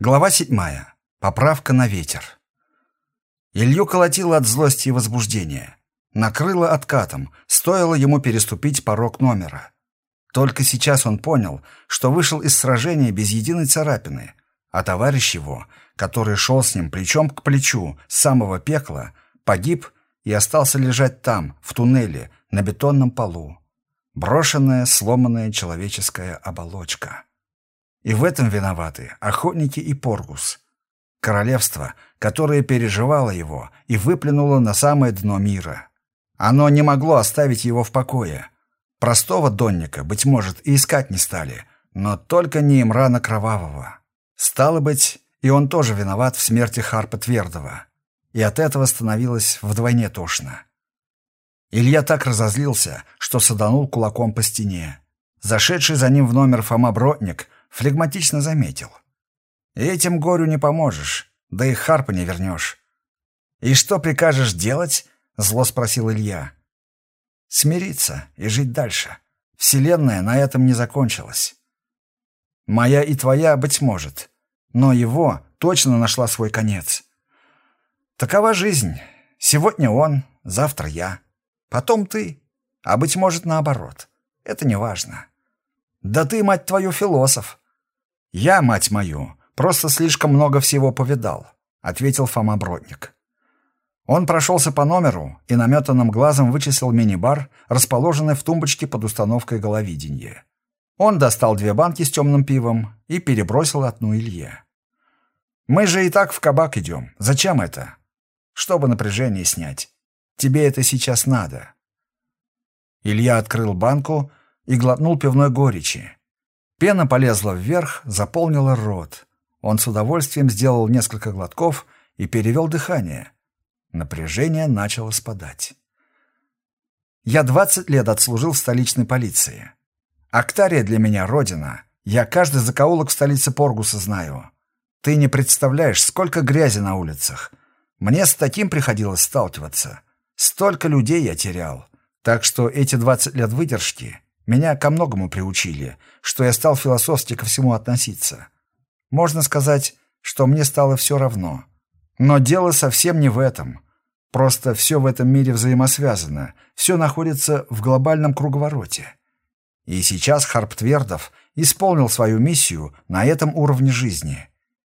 Глава седьмая. Поправка на ветер. Илью колотило от злости и возбуждения. Накрыло откатом, стоило ему переступить порог номера. Только сейчас он понял, что вышел из сражения без единой царапины, а товарищ его, который шел с ним плечом к плечу с самого пекла, погиб и остался лежать там, в туннеле, на бетонном полу. Брошенная, сломанная человеческая оболочка. И в этом виноваты охотники и Поргус. Королевство, которое переживало его и выплюнуло на самое дно мира. Оно не могло оставить его в покое. Простого донника, быть может, и искать не стали, но только не Имрана Кровавого. Стало быть, и он тоже виноват в смерти Харпа Твердого. И от этого становилось вдвойне тошно. Илья так разозлился, что саданул кулаком по стене. Зашедший за ним в номер Фома Бродник флегматично заметил. «Этим горю не поможешь, да и Харпа не вернешь». «И что прикажешь делать?» — зло спросил Илья. «Смириться и жить дальше. Вселенная на этом не закончилась. Моя и твоя, быть может, но его точно нашла свой конец. Такова жизнь. Сегодня он, завтра я, потом ты, а, быть может, наоборот. Это не важно. Да ты, мать твою, философ. «Я, мать мою, просто слишком много всего повидал», — ответил Фома Бродник. Он прошелся по номеру и наметанным глазом вычислил мини-бар, расположенный в тумбочке под установкой головидения. Он достал две банки с темным пивом и перебросил одну Илье. «Мы же и так в кабак идем. Зачем это?» «Чтобы напряжение снять. Тебе это сейчас надо». Илья открыл банку и глотнул пивной горечи. Пена полезла вверх, заполнила рот. Он с удовольствием сделал несколько глотков и перевел дыхание. Напряжение начало спадать. Я двадцать лет отслужил в столичной полиции. Актария для меня родина. Я каждый закоулок в столице Поргуса знаю. Ты не представляешь, сколько грязи на улицах. Мне с таким приходилось сталкиваться. Столько людей я терял. Так что эти двадцать лет выдержки меня ко многому приучили, что я стал философски ко всему относиться. Можно сказать, что мне стало все равно. Но дело совсем не в этом. Просто все в этом мире взаимосвязано, все находится в глобальном круговороте. И сейчас Харп Твердов исполнил свою миссию на этом уровне жизни.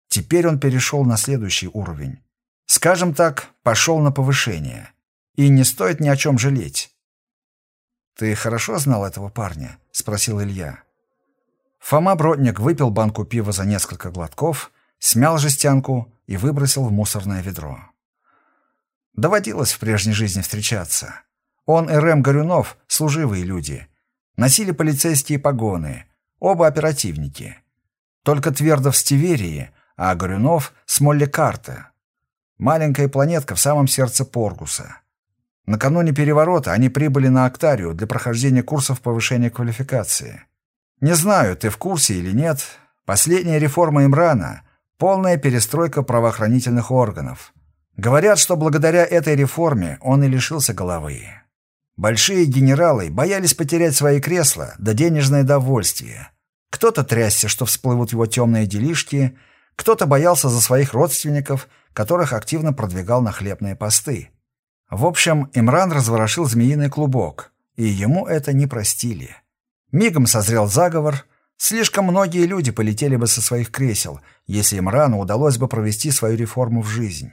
Теперь он перешел на следующий уровень. Скажем так, пошел на повышение. И не стоит ни о чем жалеть. «Ты хорошо знал этого парня?» — спросил Илья. Фома Бродник выпил банку пива за несколько глотков, смял жестянку и выбросил в мусорное ведро. Доводилось в прежней жизни встречаться. Он и Рэм Горюнов — служивые люди. Носили полицейские погоны, оба оперативники. Только Твердов с Тиверии, а Горюнов с Молли Карта. Маленькая планетка в самом сердце Поргуса. Накануне переворота они прибыли на Актарию для прохождения курсов повышения квалификации. Не знаю, ты в курсе или нет, последняя реформа Имрана – полная перестройка правоохранительных органов. Говорят, что благодаря этой реформе он и лишился головы. Большие генералы боялись потерять свои кресла да денежное довольствие. Кто-то трясся, что всплывут его темные делишки, кто-то боялся за своих родственников, которых активно продвигал на хлебные посты. В общем, Имран разворошил змеиный клубок, и ему это не простили. Мигом созрел заговор, слишком многие люди полетели бы со своих кресел, если Имрану удалось бы провести свою реформу в жизнь.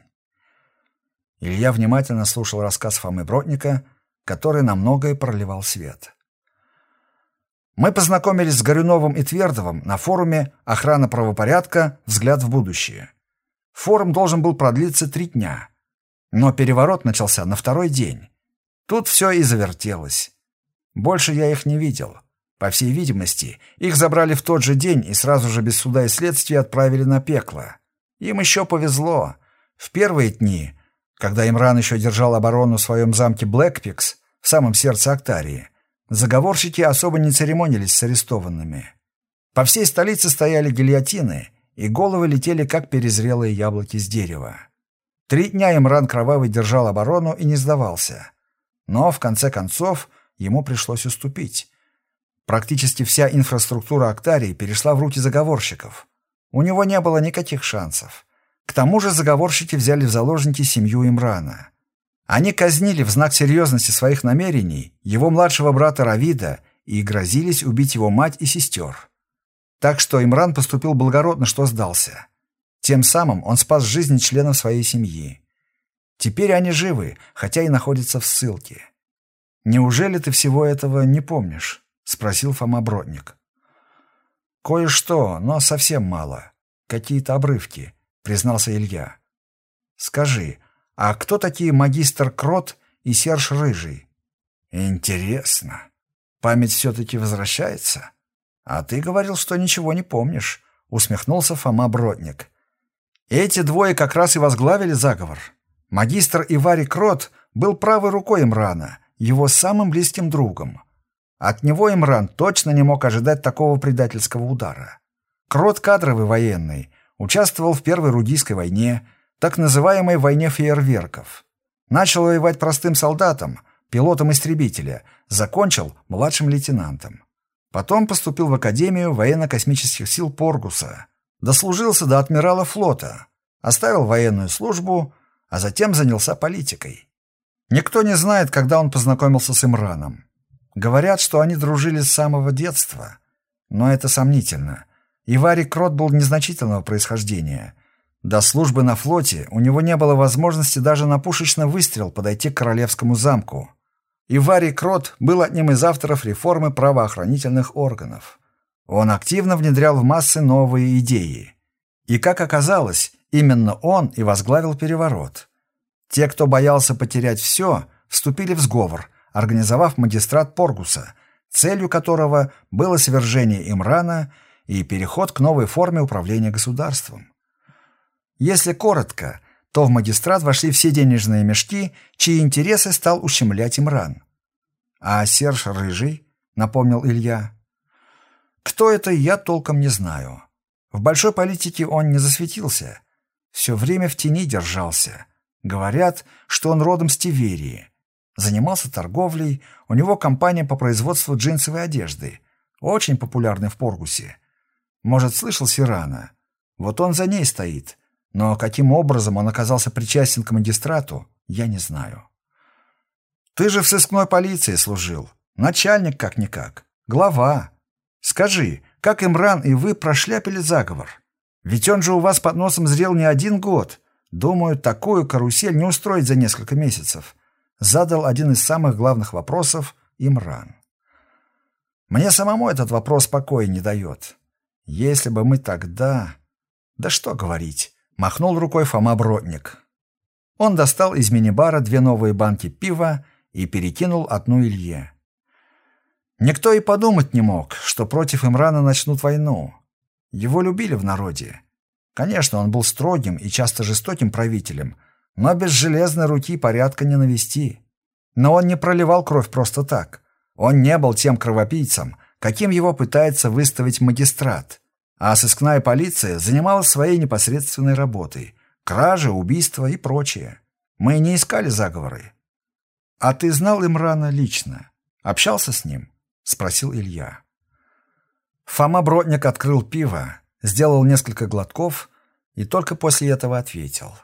Илья внимательно слушал рассказ Фомы Бродника, который на многое проливал свет. Мы познакомились с Горюновым и Твердовым на форуме «Охрана правопорядка. Взгляд в будущее». Форум должен был продлиться три дня – но переворот начался на второй день. Тут все и завертелось. Больше я их не видел. По всей видимости, их забрали в тот же день и сразу же без суда и следствия отправили на пекло. Им еще повезло. В первые дни, когда Имран еще держал оборону в своем замке Блэкпикс, в самом сердце Актарии, заговорщики особо не церемонились с арестованными. По всей столице стояли гильотины, и головы летели, как перезрелые яблоки с дерева. Три дня Имран Кровавый держал оборону и не сдавался. Но, в конце концов, ему пришлось уступить. Практически вся инфраструктура Актарии перешла в руки заговорщиков. У него не было никаких шансов. К тому же заговорщики взяли в заложники семью Имрана. Они казнили в знак серьезности своих намерений его младшего брата Равида и грозились убить его мать и сестер. Так что Имран поступил благородно, что сдался. Тем самым он спас жизни членов своей семьи. Теперь они живы, хотя и находятся в ссылке. «Неужели ты всего этого не помнишь?» — спросил Фома Бродник. «Кое-что, но совсем мало. Какие-то обрывки», — признался Илья. «Скажи, а кто такие магистр Крот и Серж Рыжий?» «Интересно. Память все-таки возвращается?» «А ты говорил, что ничего не помнишь», — усмехнулся Фома Бродник. «Эти двое как раз и возглавили заговор. Магистр Ивари Крот был правой рукой Имрана, его самым близким другом. От него Имран точно не мог ожидать такого предательского удара. Крот кадровый военный, участвовал в Первой Рудийской войне, так называемой войне фейерверков. Начал воевать простым солдатом, пилотом истребителя, закончил младшим лейтенантом. Потом поступил в Академию военно-космических сил Поргуса, дослужился до адмирала флота, оставил военную службу, а затем занялся политикой. Никто не знает, когда он познакомился с Имраном. Говорят, что они дружили с самого детства, но это сомнительно. Иварий Крот был незначительного происхождения. До службы на флоте у него не было возможности даже на пушечный выстрел подойти к королевскому замку. Иварий Крот был одним из авторов реформы правоохранительных органов. Он активно внедрял в массы новые идеи. И, как оказалось, именно он и возглавил переворот. Те, кто боялся потерять все, вступили в сговор, организовав магистрат Поргуса, целью которого было свержение Имрана и переход к новой форме управления государством. Если коротко, то в магистрат вошли все денежные мешки, чьи интересы стал ущемлять Имран. «А Серж Рыжий?» — напомнил Илья. «Кто это, я толком не знаю. В большой политике он не засветился. Все время в тени держался. Говорят, что он родом с Тиверии. Занимался торговлей, у него компания по производству джинсовой одежды, очень популярной в Поргусе. Может, слышал Сирана? Вот он за ней стоит. Но каким образом он оказался причастен к магистрату, я не знаю. Ты же в сыскной полиции служил. Начальник как-никак. Глава. Скажи, как Имран и вы прошляпили заговор? Ведь он же у вас под носом зрел не один год. Думаю, такую карусель не устроить за несколько месяцев. Задал один из самых главных вопросов Имран. Мне самому этот вопрос покоя не дает. Если бы мы тогда... Да что говорить, махнул рукой Фома Бродник. Он достал из мини-бара две новые банки пива и перекинул одну Илье. Никто и подумать не мог, что против Имрана начнут войну. Его любили в народе. Конечно, он был строгим и часто жестоким правителем, но без железной руки порядка не навести. Но он не проливал кровь просто так. Он не был тем кровопийцем, каким его пытается выставить магистрат. А сыскная полиция занималась своей непосредственной работой. Кражи, убийства и прочее. Мы не искали заговоры. «А ты знал Имрана лично? Общался с ним?» — спросил Илья. Фома Бродник открыл пиво, сделал несколько глотков и только после этого ответил.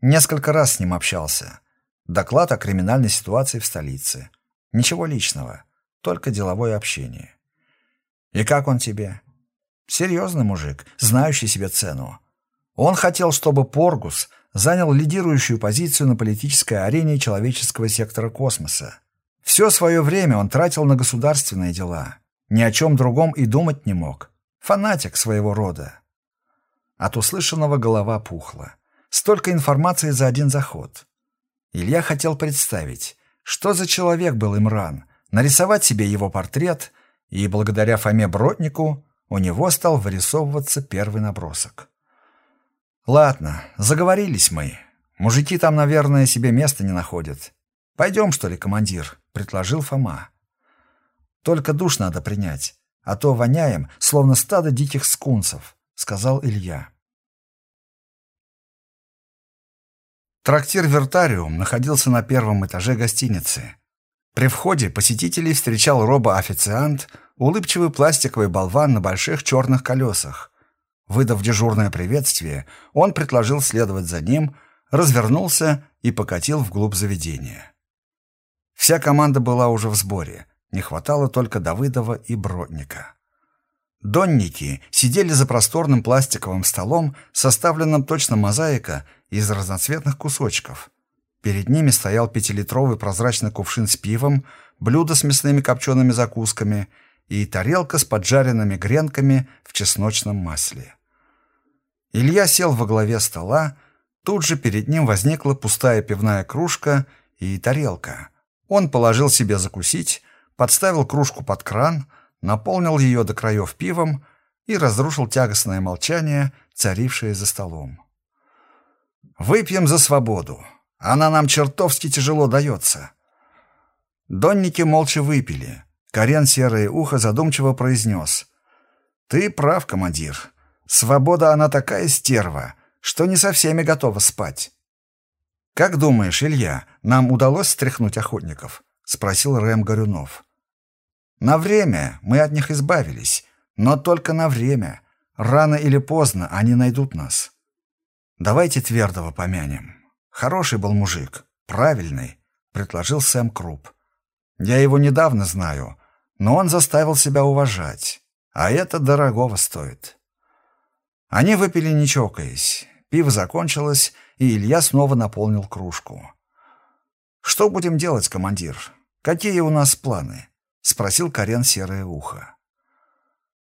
Несколько раз с ним общался. Доклад о криминальной ситуации в столице. Ничего личного, только деловое общение. «И как он тебе?» «Серьезный мужик, знающий себе цену. Он хотел, чтобы Поргус занял лидирующую позицию на политической арене человеческого сектора космоса. Все свое время он тратил на государственные дела. Ни о чем другом и думать не мог. Фанатик своего рода. От услышанного голова пухла. Столько информации за один заход. Илья хотел представить, что за человек был Имран, нарисовать себе его портрет, и благодаря Фоме Броднику у него стал вырисовываться первый набросок. «Ладно, заговорились мы. Мужики там, наверное, себе места не находят. Пойдем, что ли, командир?» — предложил Фома. «Только душ надо принять, а то воняем, словно стадо диких скунсов», — сказал Илья. Трактир «Вертариум» находился на первом этаже гостиницы. При входе посетителей встречал робо-официант, улыбчивый пластиковый болван на больших черных колесах. Выдав дежурное приветствие, он предложил следовать за ним, развернулся и покатил вглубь заведения. Вся команда была уже в сборе, не хватало только Давыдова и Бродника. Донники сидели за просторным пластиковым столом, составленным точно мозаика из разноцветных кусочков. Перед ними стоял пятилитровый прозрачный кувшин с пивом, блюдо с мясными копчеными закусками — и тарелка с поджаренными гренками в чесночном масле. Илья сел во главе стола, тут же перед ним возникла пустая пивная кружка и тарелка. Он положил себе закусить, подставил кружку под кран, наполнил ее до краев пивом и разрушил тягостное молчание, царившее за столом. «Выпьем за свободу. Она нам чертовски тяжело дается». Донники молча выпили. Карен Серое Ухо задумчиво произнес. «Ты прав, командир. Свобода она такая стерва, что не со всеми готова спать». «Как думаешь, Илья, нам удалось стряхнуть охотников?» — спросил Рэм Горюнов. «На время мы от них избавились, но только на время. Рано или поздно они найдут нас. Давайте Твердого помянем. Хороший был мужик, правильный», — предложил Сэм Круп. «Я его недавно знаю, но он заставил себя уважать, а это дорогого стоит. Они выпили не чокаясь. Пиво закончилось, и Илья снова наполнил кружку. «Что будем делать, командир? Какие у нас планы?» — спросил Карен Серое Ухо.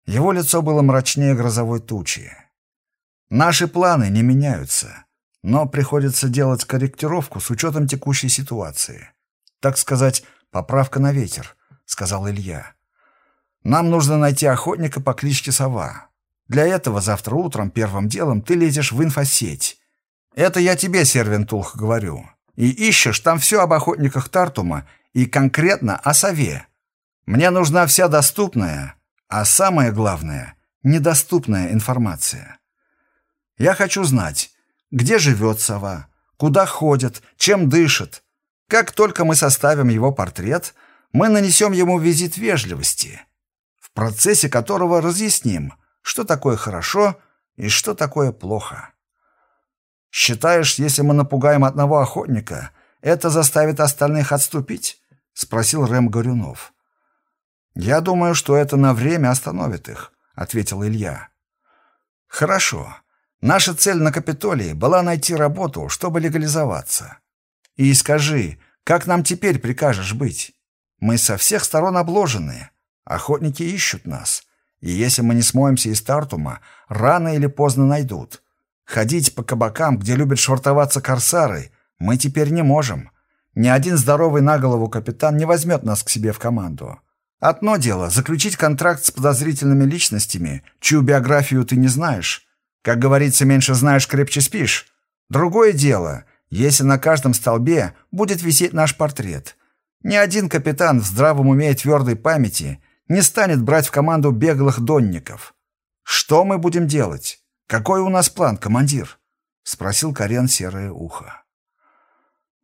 Его лицо было мрачнее грозовой тучи. «Наши планы не меняются, но приходится делать корректировку с учетом текущей ситуации. Так сказать, поправка на ветер, сказал Илья. «Нам нужно найти охотника по кличке Сова. Для этого завтра утром первым делом ты лезешь в инфосеть. Это я тебе, Сервентулх, говорю. И ищешь там все об охотниках Тартума и конкретно о сове. Мне нужна вся доступная, а самое главное — недоступная информация. Я хочу знать, где живет сова, куда ходит, чем дышит. Как только мы составим его портрет — мы нанесем ему визит вежливости, в процессе которого разъясним, что такое хорошо и что такое плохо. «Считаешь, если мы напугаем одного охотника, это заставит остальных отступить?» — спросил Рэм Горюнов. «Я думаю, что это на время остановит их», — ответил Илья. «Хорошо. Наша цель на Капитолии была найти работу, чтобы легализоваться. И скажи, как нам теперь прикажешь быть?» Мы со всех сторон обложены. Охотники ищут нас. И если мы не смоемся из Тартума, рано или поздно найдут. Ходить по кабакам, где любят швартоваться корсары, мы теперь не можем. Ни один здоровый на голову капитан не возьмет нас к себе в команду. Одно дело — заключить контракт с подозрительными личностями, чью биографию ты не знаешь. Как говорится, меньше знаешь, крепче спишь. Другое дело, если на каждом столбе будет висеть наш портрет — ни один капитан в здравом уме и твердой памяти не станет брать в команду беглых донников. Что мы будем делать? Какой у нас план, командир? Спросил Карен серое ухо.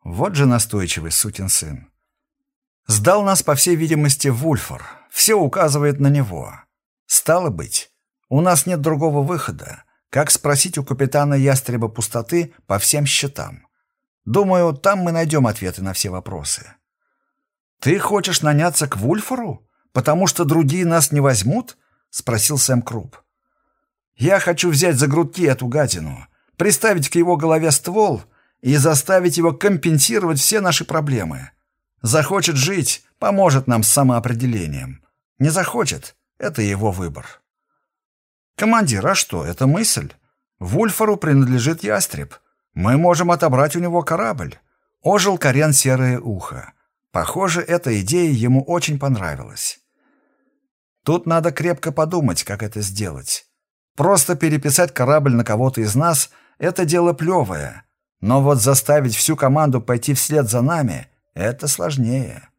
Вот же настойчивый сукин сын. Сдал нас, по всей видимости, Вульфор. Все указывает на него. Стало быть, у нас нет другого выхода, как спросить у капитана Ястреба пустоты по всем счетам. Думаю, там мы найдем ответы на все вопросы. «Ты хочешь наняться к Вульфору, потому что другие нас не возьмут?» — спросил Сэм Круп. «Я хочу взять за грудки эту гадину, приставить к его голове ствол и заставить его компенсировать все наши проблемы. Захочет жить — поможет нам с самоопределением. Не захочет — это его выбор». «Командир, а что, это мысль? Вульфору принадлежит ястреб. Мы можем отобрать у него корабль». Ожил Карен Серое Ухо. Похоже, эта идея ему очень понравилась. Тут надо крепко подумать, как это сделать. Просто переписать корабль на кого-то из нас — это дело плевое. Но вот заставить всю команду пойти вслед за нами — это сложнее.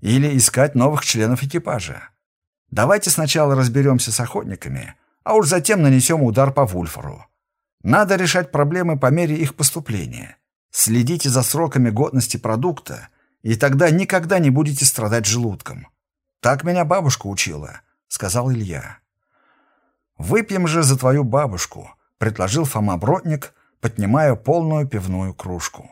Или искать новых членов экипажа. Давайте сначала разберемся с охотниками, а уж затем нанесем удар по Вульфору. Надо решать проблемы по мере их поступления. Следите за сроками годности продукта — и тогда никогда не будете страдать желудком. Так меня бабушка учила, сказал Илья. «Выпьем же за твою бабушку», — предложил Фома Бродник, поднимая полную пивную кружку.